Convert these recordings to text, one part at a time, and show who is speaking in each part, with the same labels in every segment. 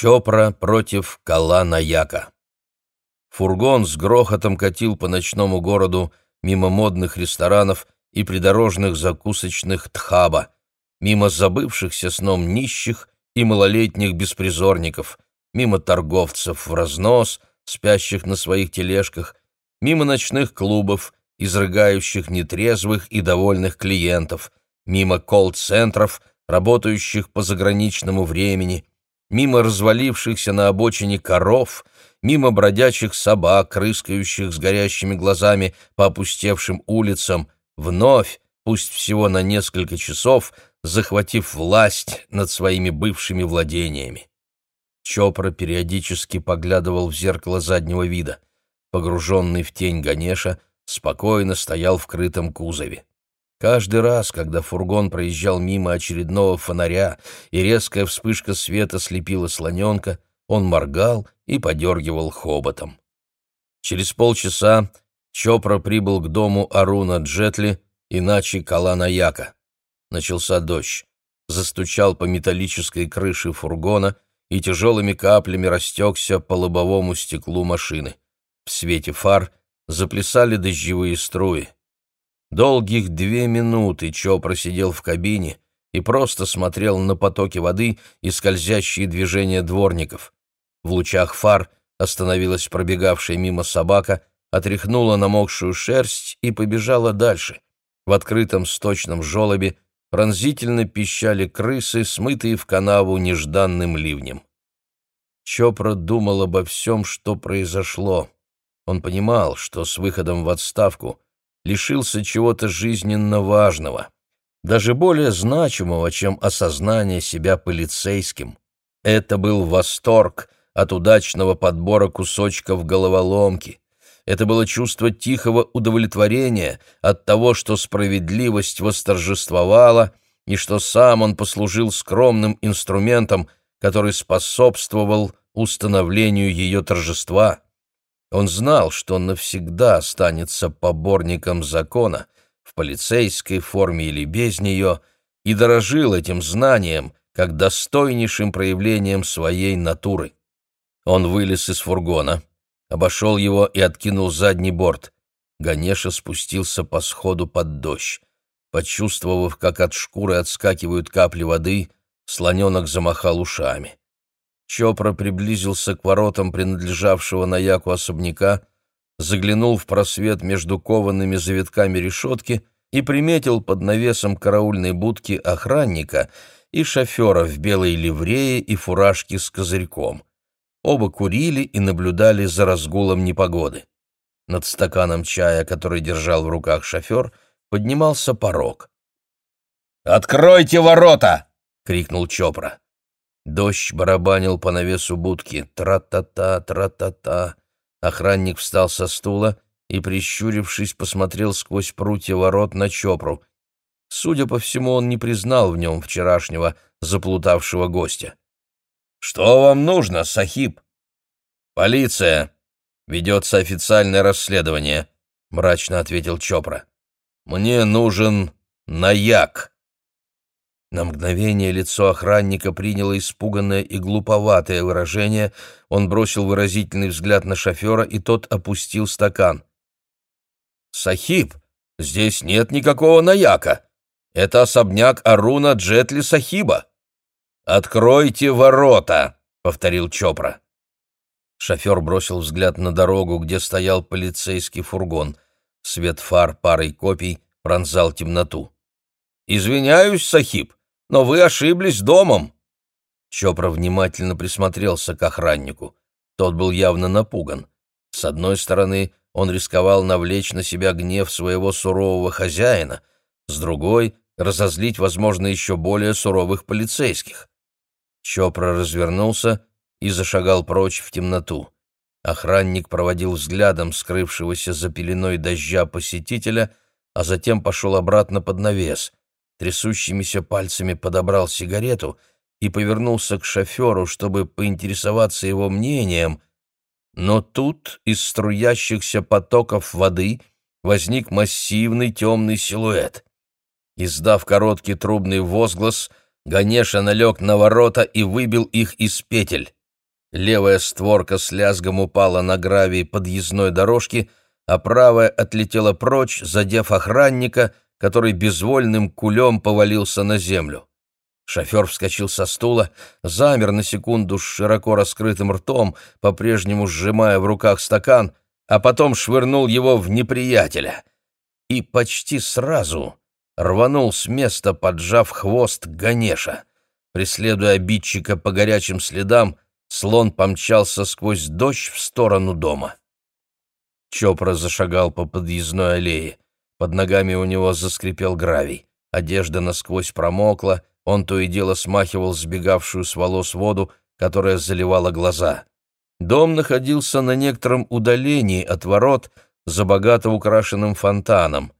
Speaker 1: Чопра против Кала-Наяка. Фургон с грохотом катил по ночному городу мимо модных ресторанов и придорожных закусочных Тхаба, мимо забывшихся сном нищих и малолетних беспризорников, мимо торговцев в разнос, спящих на своих тележках, мимо ночных клубов, изрыгающих нетрезвых и довольных клиентов, мимо колл-центров, работающих по заграничному времени, мимо развалившихся на обочине коров, мимо бродячих собак, рыскающих с горящими глазами по опустевшим улицам, вновь, пусть всего на несколько часов, захватив власть над своими бывшими владениями. Чопра периодически поглядывал в зеркало заднего вида. Погруженный в тень Ганеша, спокойно стоял в крытом кузове. Каждый раз, когда фургон проезжал мимо очередного фонаря и резкая вспышка света слепила слоненка, он моргал и подергивал хоботом. Через полчаса Чопра прибыл к дому Аруна Джетли, иначе Калана Яка. Начался дождь. Застучал по металлической крыше фургона и тяжелыми каплями растекся по лобовому стеклу машины. В свете фар заплясали дождевые струи. Долгих две минуты Чо просидел в кабине и просто смотрел на потоки воды и скользящие движения дворников. В лучах фар остановилась пробегавшая мимо собака, отряхнула намокшую шерсть и побежала дальше. В открытом сточном желобе пронзительно пищали крысы, смытые в канаву нежданным ливнем. Чопра думал обо всем, что произошло. Он понимал, что с выходом в отставку лишился чего-то жизненно важного, даже более значимого, чем осознание себя полицейским. Это был восторг от удачного подбора кусочков головоломки. Это было чувство тихого удовлетворения от того, что справедливость восторжествовала и что сам он послужил скромным инструментом, который способствовал установлению ее торжества. Он знал, что он навсегда останется поборником закона, в полицейской форме или без нее, и дорожил этим знанием, как достойнейшим проявлением своей натуры. Он вылез из фургона, обошел его и откинул задний борт. Ганеша спустился по сходу под дождь. Почувствовав, как от шкуры отскакивают капли воды, слоненок замахал ушами. Чопра приблизился к воротам принадлежавшего Наяку особняка, заглянул в просвет между коваными завитками решетки и приметил под навесом караульной будки охранника и шофера в белой ливрее и фуражке с козырьком. Оба курили и наблюдали за разгулом непогоды. Над стаканом чая, который держал в руках шофер, поднимался порог. «Откройте ворота!» — крикнул Чопра. Дождь барабанил по навесу будки. Тра-та-та, тра-та-та. Охранник встал со стула и, прищурившись, посмотрел сквозь прутья ворот на Чопру. Судя по всему, он не признал в нем вчерашнего заплутавшего гостя. «Что вам нужно, Сахиб?» «Полиция. Ведется официальное расследование», — мрачно ответил Чопра. «Мне нужен наяк». На мгновение лицо охранника приняло испуганное и глуповатое выражение, он бросил выразительный взгляд на шофера, и тот опустил стакан. «Сахиб, здесь нет никакого наяка. Это особняк Аруна Джетли Сахиба». «Откройте ворота!» — повторил Чопра. Шофер бросил взгляд на дорогу, где стоял полицейский фургон. Свет фар парой копий пронзал темноту. «Извиняюсь, Сахиб, но вы ошиблись домом!» Чопра внимательно присмотрелся к охраннику. Тот был явно напуган. С одной стороны, он рисковал навлечь на себя гнев своего сурового хозяина, с другой — разозлить, возможно, еще более суровых полицейских. Чопра развернулся и зашагал прочь в темноту. Охранник проводил взглядом скрывшегося за пеленой дождя посетителя, а затем пошел обратно под навес трясущимися пальцами подобрал сигарету и повернулся к шоферу, чтобы поинтересоваться его мнением, но тут из струящихся потоков воды возник массивный темный силуэт. Издав короткий трубный возглас, Ганеша налег на ворота и выбил их из петель. Левая створка с лязгом упала на гравий подъездной дорожки, а правая отлетела прочь, задев охранника, который безвольным кулем повалился на землю. Шофер вскочил со стула, замер на секунду с широко раскрытым ртом, по-прежнему сжимая в руках стакан, а потом швырнул его в неприятеля. И почти сразу рванул с места, поджав хвост Ганеша. Преследуя обидчика по горячим следам, слон помчался сквозь дождь в сторону дома. Чопра зашагал по подъездной аллее. Под ногами у него заскрипел гравий. Одежда насквозь промокла, он то и дело смахивал сбегавшую с волос воду, которая заливала глаза. Дом находился на некотором удалении от ворот, за богато украшенным фонтаном.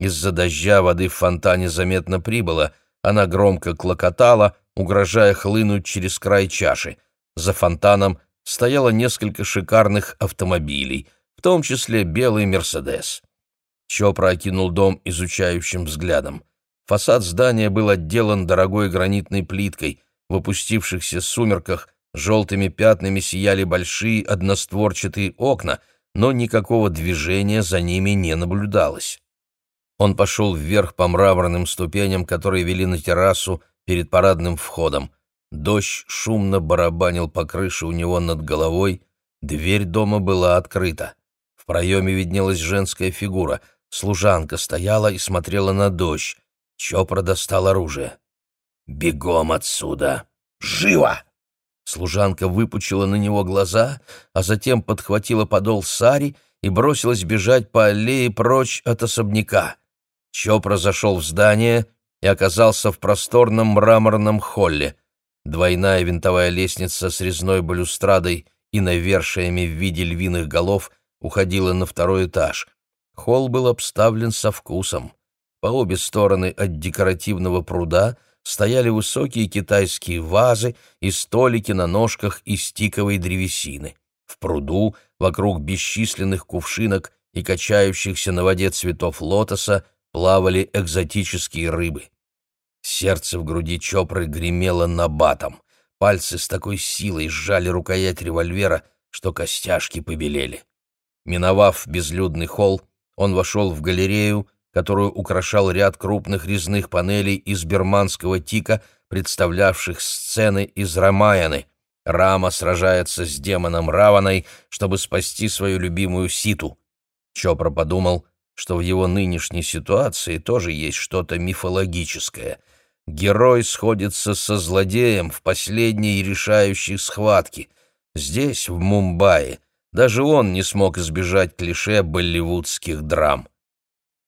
Speaker 1: Из-за дождя воды в фонтане заметно прибыло, она громко клокотала, угрожая хлынуть через край чаши. За фонтаном стояло несколько шикарных автомобилей, в том числе белый «Мерседес». Чопра окинул дом изучающим взглядом. Фасад здания был отделан дорогой гранитной плиткой. В опустившихся сумерках желтыми пятнами сияли большие одностворчатые окна, но никакого движения за ними не наблюдалось. Он пошел вверх по мраморным ступеням, которые вели на террасу перед парадным входом. Дождь шумно барабанил по крыше у него над головой, дверь дома была открыта. В проеме виднелась женская фигура, служанка стояла и смотрела на дождь. Чопра достал оружие. «Бегом отсюда! Живо!» Служанка выпучила на него глаза, а затем подхватила подол сари и бросилась бежать по аллее прочь от особняка. Чопра зашел в здание и оказался в просторном мраморном холле. Двойная винтовая лестница с резной балюстрадой и навершиями в виде львиных голов уходила на второй этаж. Холл был обставлен со вкусом. По обе стороны от декоративного пруда стояли высокие китайские вазы и столики на ножках из тиковой древесины. В пруду, вокруг бесчисленных кувшинок и качающихся на воде цветов лотоса, плавали экзотические рыбы. Сердце в груди Чопры гремело набатом. Пальцы с такой силой сжали рукоять револьвера, что костяшки побелели. Миновав безлюдный холл, он вошел в галерею, которую украшал ряд крупных резных панелей из берманского тика, представлявших сцены из Рамаяны. Рама сражается с демоном Раваной, чтобы спасти свою любимую Ситу. Чопра подумал, что в его нынешней ситуации тоже есть что-то мифологическое. Герой сходится со злодеем в последней решающей схватке. Здесь, в Мумбаи, даже он не смог избежать клише болливудских драм.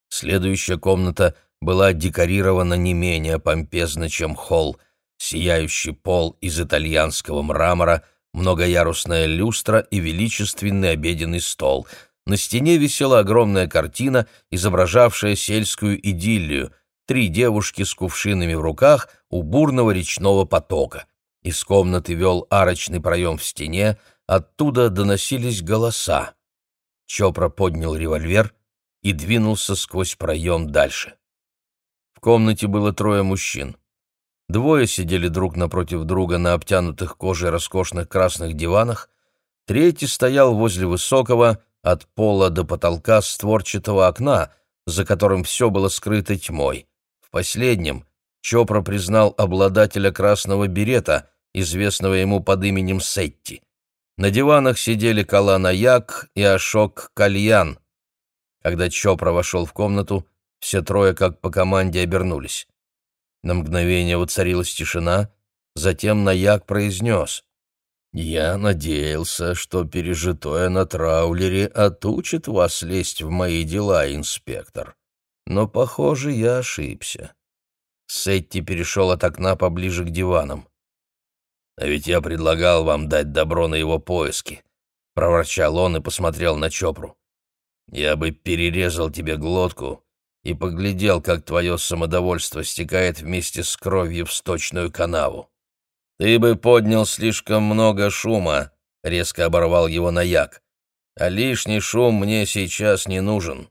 Speaker 1: Следующая комната была декорирована не менее помпезно, чем холл. Сияющий пол из итальянского мрамора, многоярусная люстра и величественный обеденный стол. На стене висела огромная картина, изображавшая сельскую идиллию. Три девушки с кувшинами в руках у бурного речного потока. Из комнаты вел арочный проем в стене, оттуда доносились голоса. Чопра поднял револьвер — и двинулся сквозь проем дальше. В комнате было трое мужчин. Двое сидели друг напротив друга на обтянутых кожей роскошных красных диванах, третий стоял возле высокого, от пола до потолка створчатого окна, за которым все было скрыто тьмой. В последнем Чопра признал обладателя красного берета, известного ему под именем Сетти. На диванах сидели Калана Як и Ашок Кальян, когда Чопра вошел в комнату, все трое, как по команде, обернулись. На мгновение воцарилась тишина, затем Наяк произнес. «Я надеялся, что пережитое на траулере отучит вас лезть в мои дела, инспектор. Но, похоже, я ошибся». Сетти перешел от окна поближе к диванам. «А ведь я предлагал вам дать добро на его поиски», — проворчал он и посмотрел на Чопру. Я бы перерезал тебе глотку и поглядел, как твое самодовольство стекает вместе с кровью в сточную канаву. Ты бы поднял слишком много шума, — резко оборвал его наяк. А лишний шум мне сейчас не нужен.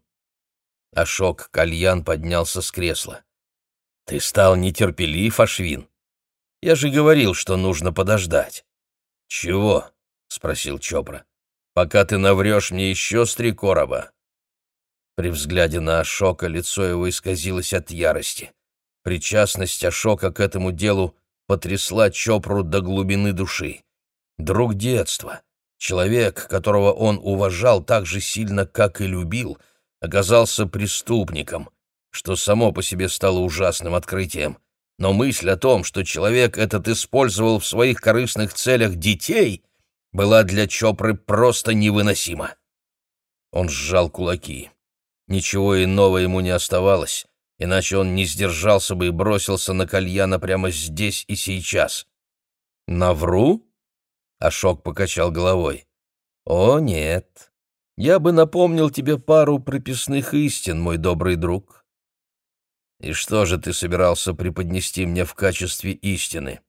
Speaker 1: Ашок Кальян поднялся с кресла. Ты стал нетерпелив, Ашвин. Я же говорил, что нужно подождать. Чего? спросил Чопра. «Пока ты наврешь мне еще с три короба». При взгляде на Ашока лицо его исказилось от ярости. Причастность Ашока к этому делу потрясла Чопру до глубины души. Друг детства, человек, которого он уважал так же сильно, как и любил, оказался преступником, что само по себе стало ужасным открытием. Но мысль о том, что человек этот использовал в своих корыстных целях детей, была для Чопры просто невыносима. Он сжал кулаки. Ничего иного ему не оставалось, иначе он не сдержался бы и бросился на кальяна прямо здесь и сейчас. «Навру?» — Ашок покачал головой. «О, нет. Я бы напомнил тебе пару прописных истин, мой добрый друг». «И что же ты собирался преподнести мне в качестве истины?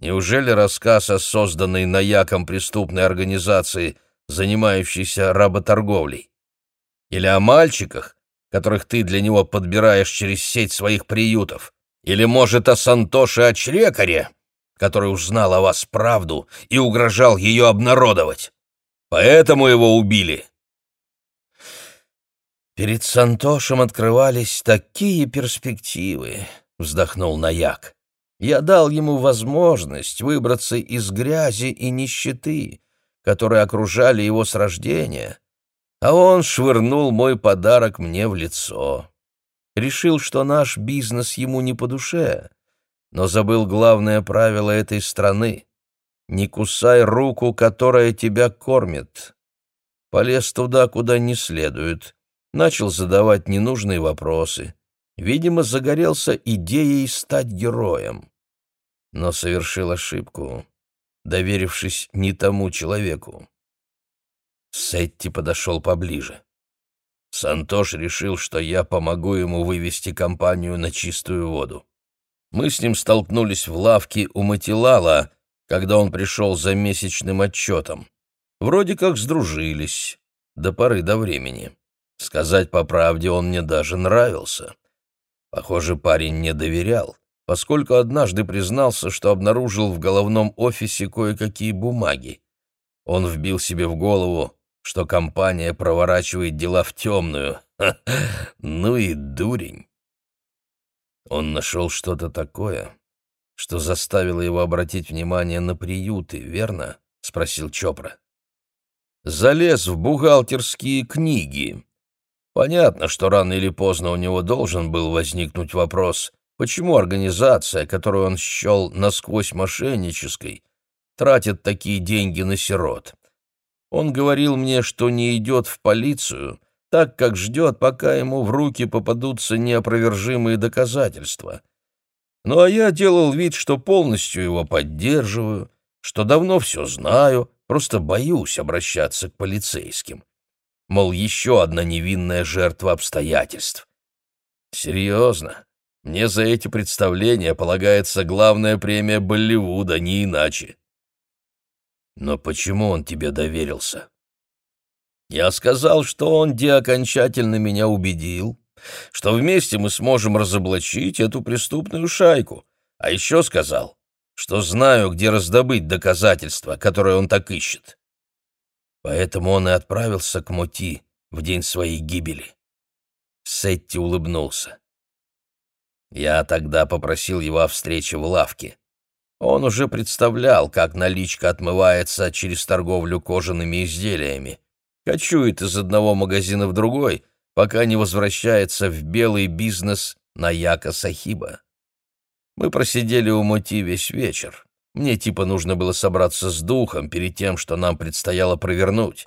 Speaker 1: Неужели рассказ о созданной наяком преступной организации, занимающейся работорговлей? Или о мальчиках, которых ты для него подбираешь через сеть своих приютов? Или, может, о Сантоше Очрекаре, который узнал о вас правду и угрожал ее обнародовать? Поэтому его убили?» «Перед Сантошем открывались такие перспективы», — вздохнул Наяк. «Я дал ему возможность выбраться из грязи и нищеты, которые окружали его с рождения, а он швырнул мой подарок мне в лицо. Решил, что наш бизнес ему не по душе, но забыл главное правило этой страны — не кусай руку, которая тебя кормит. Полез туда, куда не следует, начал задавать ненужные вопросы. Видимо, загорелся идеей стать героем. Но совершил ошибку, доверившись не тому человеку. Сетти подошел поближе. Сантош решил, что я помогу ему вывести компанию на чистую воду. Мы с ним столкнулись в лавке у Матилала, когда он пришел за месячным отчетом. Вроде как сдружились, до поры до времени. Сказать по правде, он мне даже нравился. Похоже, парень не доверял, поскольку однажды признался, что обнаружил в головном офисе кое-какие бумаги. Он вбил себе в голову, что компания проворачивает дела в темную. ну и дурень. Он нашел что-то такое, что заставило его обратить внимание на приюты, верно? — спросил Чопра. Залез в бухгалтерские книги. Понятно, что рано или поздно у него должен был возникнуть вопрос, почему организация, которую он счел насквозь мошеннической, тратит такие деньги на сирот. Он говорил мне, что не идет в полицию, так как ждет, пока ему в руки попадутся неопровержимые доказательства. Ну а я делал вид, что полностью его поддерживаю, что давно все знаю, просто боюсь обращаться к полицейским. Мол, еще одна невинная жертва обстоятельств. Серьезно, мне за эти представления полагается главная премия Болливуда, не иначе. Но почему он тебе доверился? Я сказал, что он де окончательно меня убедил, что вместе мы сможем разоблачить эту преступную шайку, а еще сказал, что знаю, где раздобыть доказательства, которые он так ищет. Поэтому он и отправился к Моти в день своей гибели. Сетти улыбнулся. Я тогда попросил его о встрече в лавке. Он уже представлял, как наличка отмывается через торговлю кожаными изделиями. Кочует из одного магазина в другой, пока не возвращается в белый бизнес на Яка Сахиба. Мы просидели у Моти весь вечер. Мне типа нужно было собраться с духом перед тем, что нам предстояло провернуть.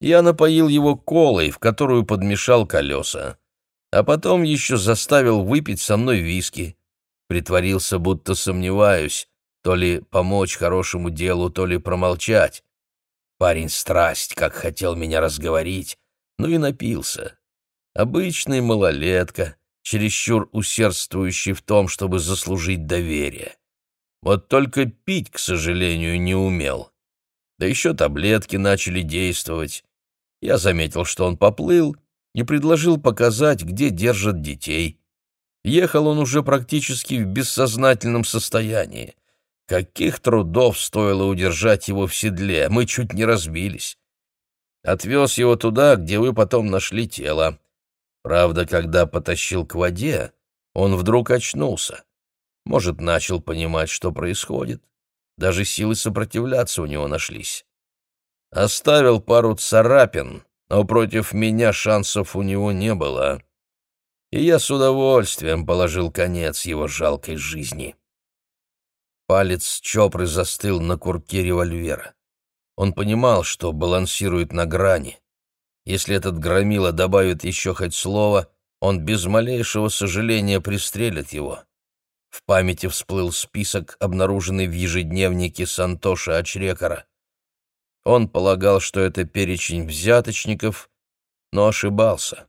Speaker 1: Я напоил его колой, в которую подмешал колеса, а потом еще заставил выпить со мной виски — Притворился, будто сомневаюсь, то ли помочь хорошему делу, то ли промолчать. Парень страсть, как хотел меня разговорить, ну и напился. Обычный малолетка, чересчур усердствующий в том, чтобы заслужить доверие. Вот только пить, к сожалению, не умел. Да еще таблетки начали действовать. Я заметил, что он поплыл, и предложил показать, где держат детей. Ехал он уже практически в бессознательном состоянии. Каких трудов стоило удержать его в седле, мы чуть не разбились. Отвез его туда, где вы потом нашли тело. Правда, когда потащил к воде, он вдруг очнулся. Может, начал понимать, что происходит. Даже силы сопротивляться у него нашлись. Оставил пару царапин, но против меня шансов у него не было. И я с удовольствием положил конец его жалкой жизни. Палец Чопры застыл на курке револьвера. Он понимал, что балансирует на грани. Если этот громила добавит еще хоть слово, он без малейшего сожаления пристрелит его. В памяти всплыл список, обнаруженный в ежедневнике Сантоша Ачрекара. Он полагал, что это перечень взяточников, но ошибался.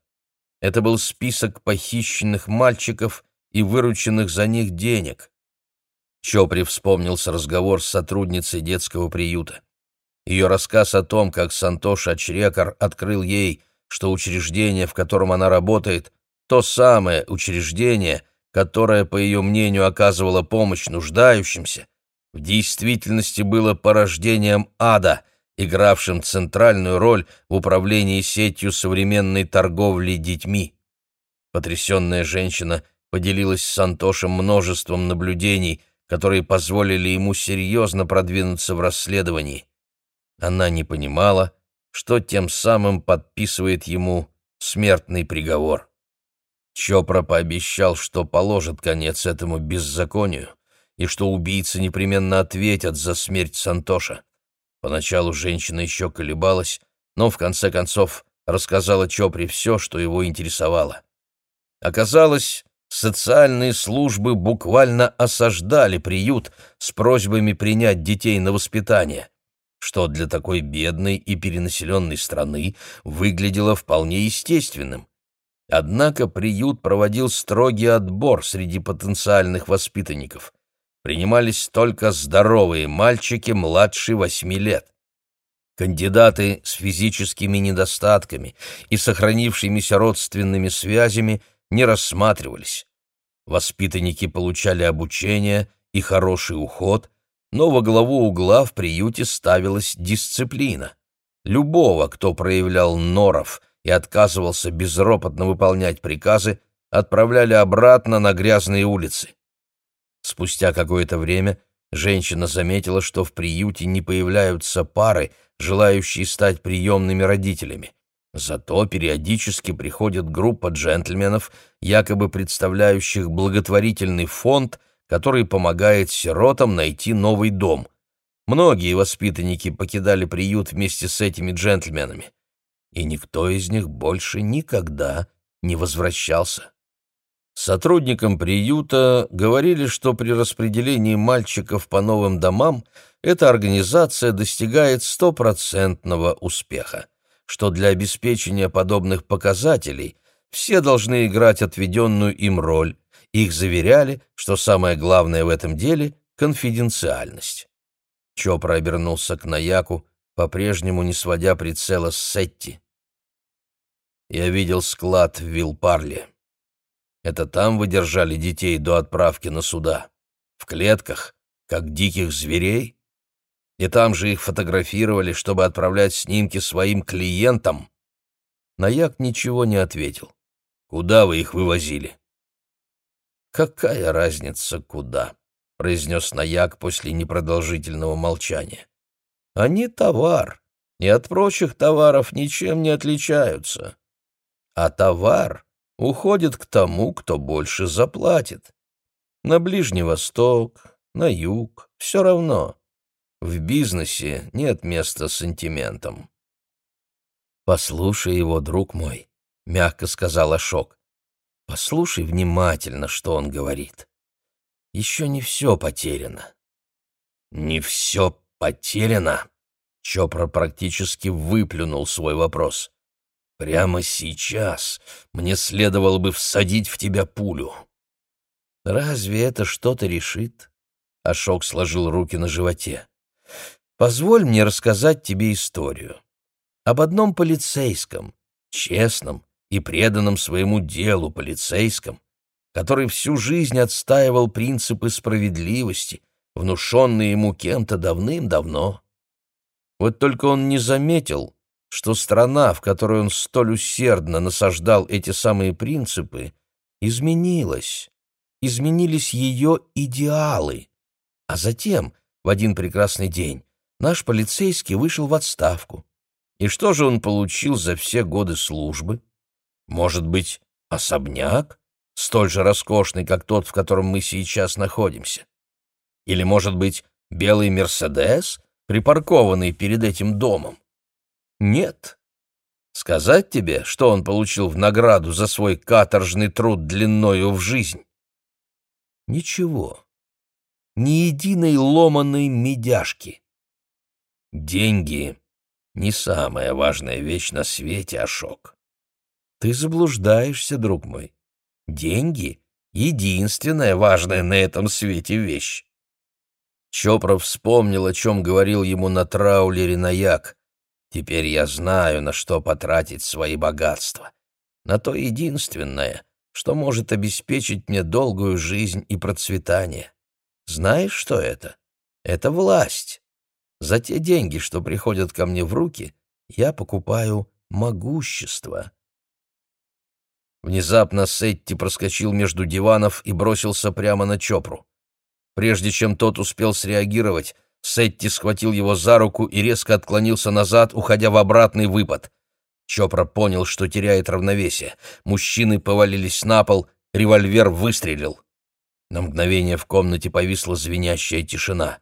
Speaker 1: Это был список похищенных мальчиков и вырученных за них денег. Чопри вспомнился разговор с сотрудницей детского приюта. Ее рассказ о том, как Сантош Ачрекар открыл ей, что учреждение, в котором она работает, то самое учреждение, которое, по ее мнению, оказывало помощь нуждающимся, в действительности было порождением ада, игравшим центральную роль в управлении сетью современной торговли детьми. Потрясенная женщина поделилась с Сантошем множеством наблюдений, которые позволили ему серьезно продвинуться в расследовании. Она не понимала, что тем самым подписывает ему смертный приговор. Чопра пообещал, что положит конец этому беззаконию и что убийцы непременно ответят за смерть Сантоша. Поначалу женщина еще колебалась, но в конце концов рассказала Чопре все, что его интересовало. Оказалось, социальные службы буквально осаждали приют с просьбами принять детей на воспитание, что для такой бедной и перенаселенной страны выглядело вполне естественным. Однако приют проводил строгий отбор среди потенциальных воспитанников принимались только здоровые мальчики младше восьми лет. Кандидаты с физическими недостатками и сохранившимися родственными связями не рассматривались. Воспитанники получали обучение и хороший уход, но во главу угла в приюте ставилась дисциплина. Любого, кто проявлял норов и отказывался безропотно выполнять приказы, отправляли обратно на грязные улицы. Спустя какое-то время женщина заметила, что в приюте не появляются пары, желающие стать приемными родителями. Зато периодически приходит группа джентльменов, якобы представляющих благотворительный фонд, который помогает сиротам найти новый дом. Многие воспитанники покидали приют вместе с этими джентльменами, и никто из них больше никогда не возвращался. Сотрудникам приюта говорили, что при распределении мальчиков по новым домам эта организация достигает стопроцентного успеха, что для обеспечения подобных показателей все должны играть отведенную им роль. Их заверяли, что самое главное в этом деле — конфиденциальность. Чопра обернулся к Наяку, по-прежнему не сводя прицела с Сетти. «Я видел склад в Вилпарле. Это там вы держали детей до отправки на суда? В клетках, как диких зверей? И там же их фотографировали, чтобы отправлять снимки своим клиентам?» Наяк ничего не ответил. «Куда вы их вывозили?» «Какая разница, куда?» — произнес Наяк после непродолжительного молчания. «Они товар, и от прочих товаров ничем не отличаются. А товар уходит к тому, кто больше заплатит. На Ближний Восток, на Юг, все равно. В бизнесе нет места сантиментам. «Послушай его, друг мой», — мягко сказал Ашок. «Послушай внимательно, что он говорит. Еще не все потеряно». «Не все потеряно?» Чопра практически выплюнул свой вопрос. Прямо сейчас мне следовало бы всадить в тебя пулю. Разве это что-то решит? Ашок сложил руки на животе. Позволь мне рассказать тебе историю. Об одном полицейском, честном и преданном своему делу полицейском, который всю жизнь отстаивал принципы справедливости, внушенный ему кем-то давным-давно. Вот только он не заметил, что страна, в которой он столь усердно насаждал эти самые принципы, изменилась, изменились ее идеалы. А затем, в один прекрасный день, наш полицейский вышел в отставку. И что же он получил за все годы службы? Может быть, особняк, столь же роскошный, как тот, в котором мы сейчас находимся? Или, может быть, белый «Мерседес», припаркованный перед этим домом? Нет. Сказать тебе, что он получил в награду за свой каторжный труд длиною в жизнь? Ничего. Ни единой ломаной медяшки. Деньги — не самая важная вещь на свете, Ашок. Ты заблуждаешься, друг мой. Деньги — единственная важная на этом свете вещь. Чопров вспомнил, о чем говорил ему на траулере Наяк. «Теперь я знаю, на что потратить свои богатства. На то единственное, что может обеспечить мне долгую жизнь и процветание. Знаешь, что это? Это власть. За те деньги, что приходят ко мне в руки, я покупаю могущество». Внезапно Сетти проскочил между диванов и бросился прямо на Чопру. Прежде чем тот успел среагировать, Сетти схватил его за руку и резко отклонился назад, уходя в обратный выпад. Чопра понял, что теряет равновесие. Мужчины повалились на пол, револьвер выстрелил. На мгновение в комнате повисла звенящая тишина.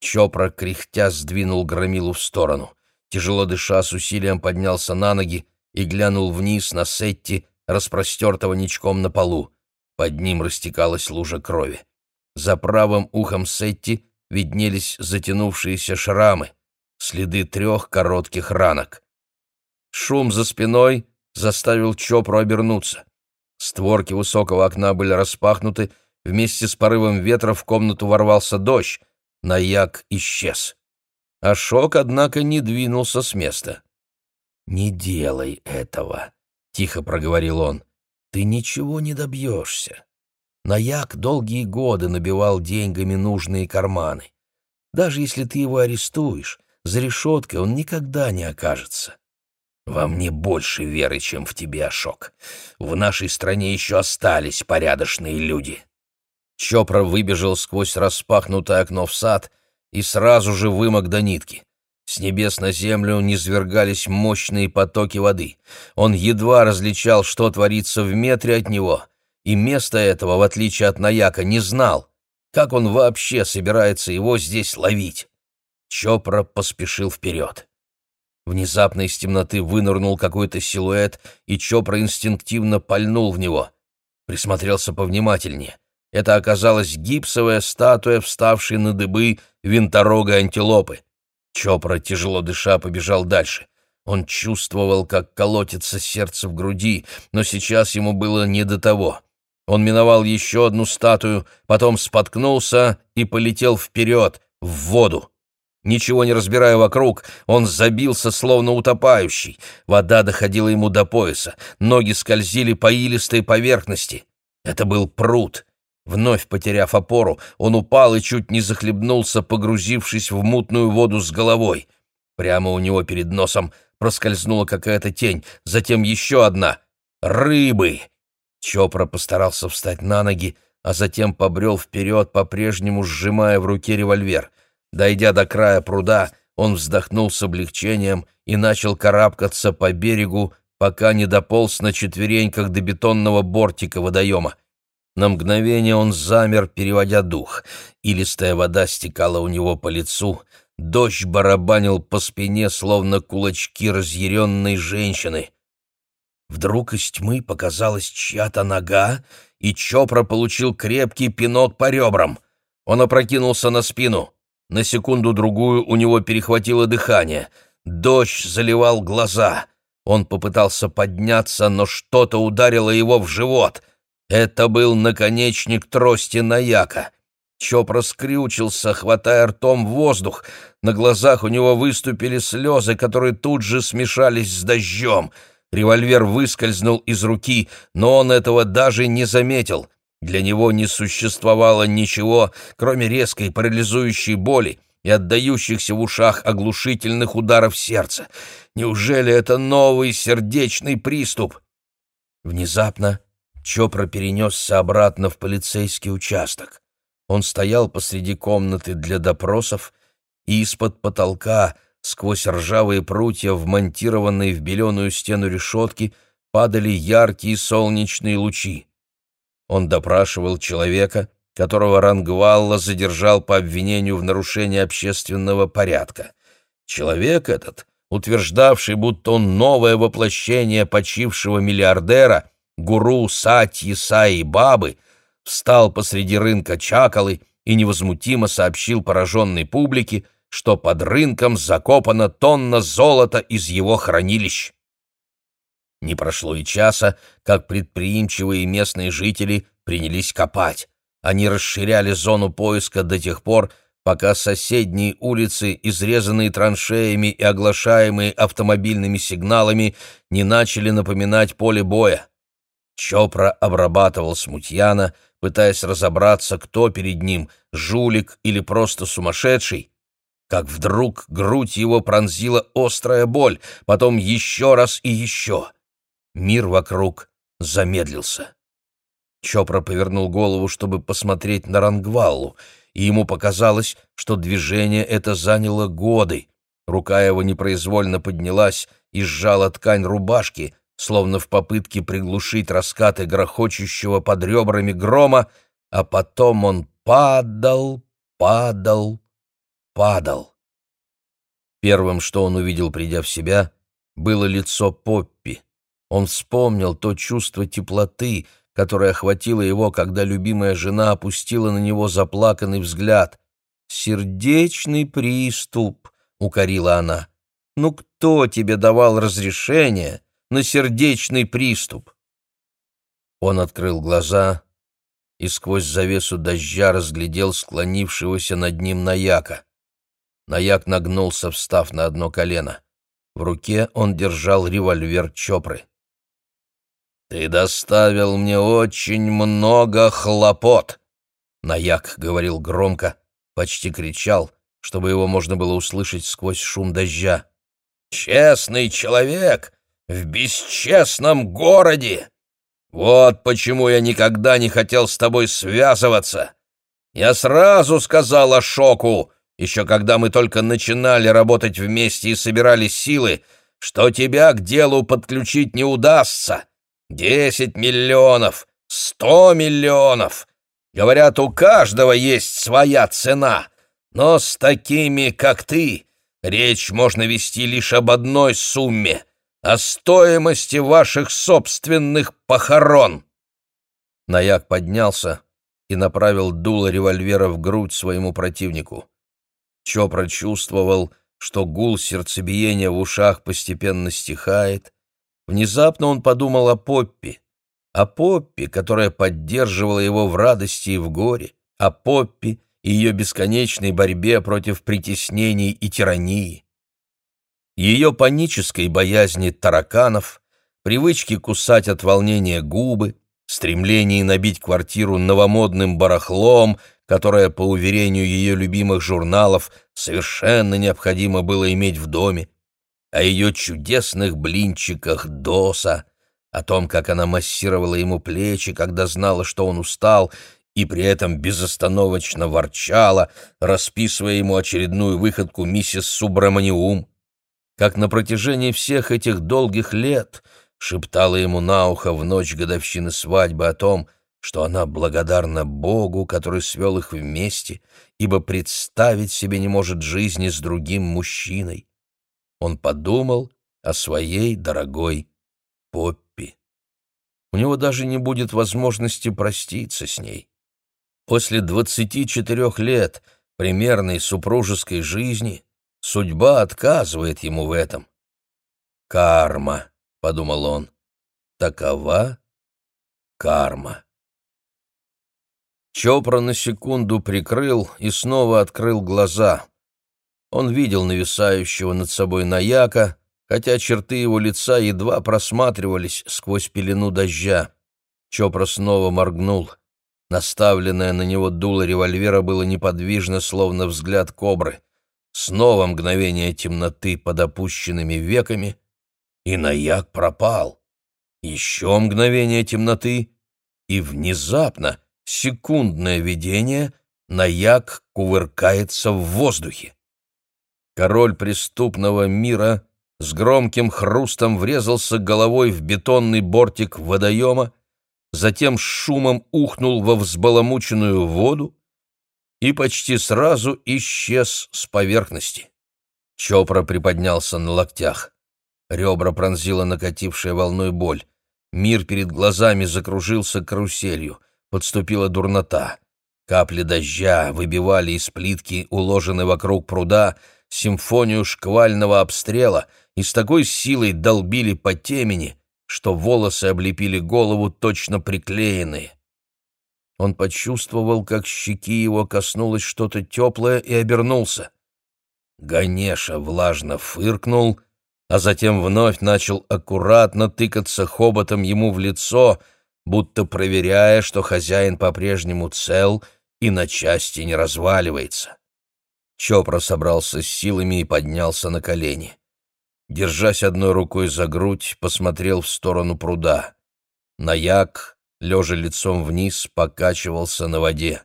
Speaker 1: Чопра, кряхтя, сдвинул громилу в сторону. Тяжело дыша, с усилием поднялся на ноги и глянул вниз на Сетти, распростертого ничком на полу. Под ним растекалась лужа крови. За правым ухом Сетти виднелись затянувшиеся шрамы, следы трех коротких ранок. Шум за спиной заставил Чопру обернуться. Створки высокого окна были распахнуты, вместе с порывом ветра в комнату ворвался дождь, Наяк исчез. Ашок, однако, не двинулся с места. «Не делай этого», — тихо проговорил он. «Ты ничего не добьешься. Наяк долгие годы набивал деньгами нужные карманы. Даже если ты его арестуешь, за решеткой он никогда не окажется. Во мне больше веры, чем в тебе, Ашок. В нашей стране еще остались порядочные люди. Чопра выбежал сквозь распахнутое окно в сад и сразу же вымок до нитки. С небес на землю низвергались мощные потоки воды. Он едва различал, что творится в метре от него — и место этого, в отличие от Наяка, не знал. Как он вообще собирается его здесь ловить? Чопра поспешил вперед. Внезапно из темноты вынырнул какой-то силуэт, и Чопра инстинктивно пальнул в него. Присмотрелся повнимательнее. Это оказалась гипсовая статуя, вставшей на дыбы винторогой антилопы. Чопра, тяжело дыша, побежал дальше. Он чувствовал, как колотится сердце в груди, но сейчас ему было не до того. Он миновал еще одну статую, потом споткнулся и полетел вперед, в воду. Ничего не разбирая вокруг, он забился, словно утопающий. Вода доходила ему до пояса, ноги скользили по илистой поверхности. Это был пруд. Вновь потеряв опору, он упал и чуть не захлебнулся, погрузившись в мутную воду с головой. Прямо у него перед носом проскользнула какая-то тень, затем еще одна. «Рыбы!» Чопра постарался встать на ноги, а затем побрел вперед, по-прежнему сжимая в руке револьвер. Дойдя до края пруда, он вздохнул с облегчением и начал карабкаться по берегу, пока не дополз на четвереньках до бетонного бортика водоема. На мгновение он замер, переводя дух. Илистая вода стекала у него по лицу, дождь барабанил по спине, словно кулачки разъяренной женщины. Вдруг из тьмы показалась чья-то нога, и Чопра получил крепкий пинок по ребрам. Он опрокинулся на спину. На секунду-другую у него перехватило дыхание. Дождь заливал глаза. Он попытался подняться, но что-то ударило его в живот. Это был наконечник трости Наяка. Чопра скрючился, хватая ртом воздух. На глазах у него выступили слезы, которые тут же смешались с дождем — Револьвер выскользнул из руки, но он этого даже не заметил. Для него не существовало ничего, кроме резкой парализующей боли и отдающихся в ушах оглушительных ударов сердца. Неужели это новый сердечный приступ? Внезапно Чопра перенесся обратно в полицейский участок. Он стоял посреди комнаты для допросов, и из-под потолка, сквозь ржавые прутья, вмонтированные в беленую стену решетки, падали яркие солнечные лучи. Он допрашивал человека, которого Рангвалла задержал по обвинению в нарушении общественного порядка. Человек этот, утверждавший, будто он новое воплощение почившего миллиардера, гуру Сатьи Саи Бабы, встал посреди рынка Чакалы и невозмутимо сообщил пораженной публике, что под рынком закопана тонна золота из его хранилищ. Не прошло и часа, как предприимчивые местные жители принялись копать. Они расширяли зону поиска до тех пор, пока соседние улицы, изрезанные траншеями и оглашаемые автомобильными сигналами, не начали напоминать поле боя. Чопра обрабатывал смутьяна, пытаясь разобраться, кто перед ним, жулик или просто сумасшедший, как вдруг грудь его пронзила острая боль, потом еще раз и еще. Мир вокруг замедлился. Чопра повернул голову, чтобы посмотреть на Рангваллу, и ему показалось, что движение это заняло годы. Рука его непроизвольно поднялась и сжала ткань рубашки, словно в попытке приглушить раскаты грохочущего под ребрами грома, а потом он падал, падал, падал. Первым, что он увидел, придя в себя, было лицо Поппи. Он вспомнил то чувство теплоты, которое охватило его, когда любимая жена опустила на него заплаканный взгляд. «Сердечный приступ», — укорила она. «Ну кто тебе давал разрешение на сердечный приступ?» Он открыл глаза и сквозь завесу дождя разглядел склонившегося над ним Наяка. Наяк нагнулся, встав на одно колено. В руке он держал револьвер Чопры. «Ты доставил мне очень много хлопот!» Наяк говорил громко, почти кричал, чтобы его можно было услышать сквозь шум дождя. «Честный человек в бесчестном городе! Вот почему я никогда не хотел с тобой связываться! Я сразу сказал Ашоку, еще когда мы только начинали работать вместе и собирали силы, что тебя к делу подключить не удастся!» Десять миллионов, сто миллионов. Говорят, у каждого есть своя цена, но с такими, как ты, речь можно вести лишь об одной сумме — о стоимости ваших собственных похорон. Наяк поднялся и направил дуло револьвера в грудь своему противнику. Чо прочувствовал, что гул сердцебиения в ушах постепенно стихает, Внезапно он подумал о Поппи, о Поппи, которая поддерживала его в радости и в горе, о Поппи и ее бесконечной борьбе против притеснений и тирании. Ее панической боязни тараканов, привычки кусать от волнения губы, стремлении набить квартиру новомодным барахлом, которое, по уверению ее любимых журналов, совершенно необходимо было иметь в доме, о ее чудесных блинчиках доса, о том, как она массировала ему плечи, когда знала, что он устал, и при этом безостановочно ворчала, расписывая ему очередную выходку миссис Субраманиум, как на протяжении всех этих долгих лет шептала ему на ухо в ночь годовщины свадьбы о том, что она благодарна Богу, который свел их вместе, ибо представить себе не может жизни с другим мужчиной он подумал о своей дорогой Поппи. У него даже не будет возможности проститься с ней. После двадцати четырех лет примерной супружеской жизни судьба отказывает ему в этом. «Карма», — подумал он, — «такова карма». Чопра на секунду прикрыл и снова открыл глаза. Он видел нависающего над собой Наяка, хотя черты его лица едва просматривались сквозь пелену дождя. Чопра снова моргнул. Наставленное на него дуло револьвера было неподвижно, словно взгляд кобры. Снова мгновение темноты под опущенными веками, и наяк пропал. Еще мгновение темноты, и внезапно, секундное видение, наяк кувыркается в воздухе. Король преступного мира с громким хрустом врезался головой в бетонный бортик водоема, затем с шумом ухнул во взбаламученную воду и почти сразу исчез с поверхности. Чопра приподнялся на локтях. Ребра пронзила накатившая волной боль. Мир перед глазами закружился каруселью. Подступила дурнота. Капли дождя выбивали из плитки, уложенной вокруг пруда, симфонию шквального обстрела и с такой силой долбили по темени, что волосы облепили голову точно приклеенные. Он почувствовал, как щеки его коснулось что-то теплое и обернулся. Ганеша влажно фыркнул, а затем вновь начал аккуратно тыкаться хоботом ему в лицо, будто проверяя, что хозяин по-прежнему цел и на части не разваливается. Чопра собрался с силами и поднялся на колени держась одной рукой за грудь, посмотрел в сторону пруда. Наяк, лежа лицом вниз, покачивался на воде.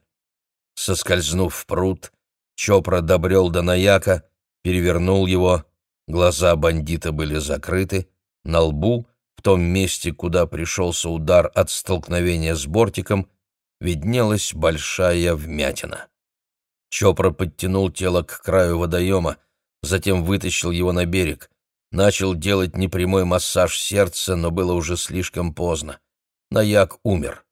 Speaker 1: Соскользнув в пруд, Чопра добрел до Наяка, перевернул его, глаза бандита были закрыты, на лбу, том месте, куда пришелся удар от столкновения с бортиком, виднелась большая вмятина. Чопра подтянул тело к краю водоема, затем вытащил его на берег начал делать непрямой массаж сердца, но было уже слишком поздно. Наяк умер.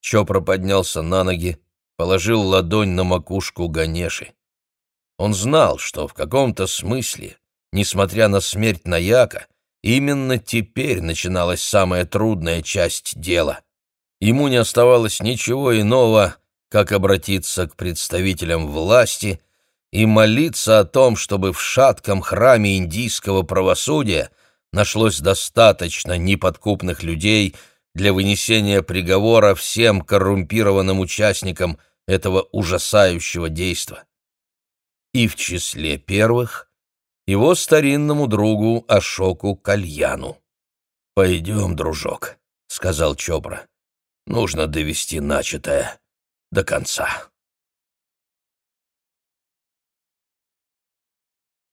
Speaker 1: Чопра поднялся на ноги, положил ладонь на макушку Ганеши. Он знал, что в каком-то смысле, несмотря на смерть Наяка, именно теперь начиналась самая трудная часть дела. Ему не оставалось ничего иного, как обратиться к представителям власти — и молиться о том, чтобы в шатком храме индийского правосудия нашлось достаточно неподкупных людей для вынесения приговора всем коррумпированным участникам этого ужасающего действа. И в числе первых его старинному другу Ашоку Кальяну. «Пойдем, дружок», — сказал Чопра. «Нужно довести начатое до конца».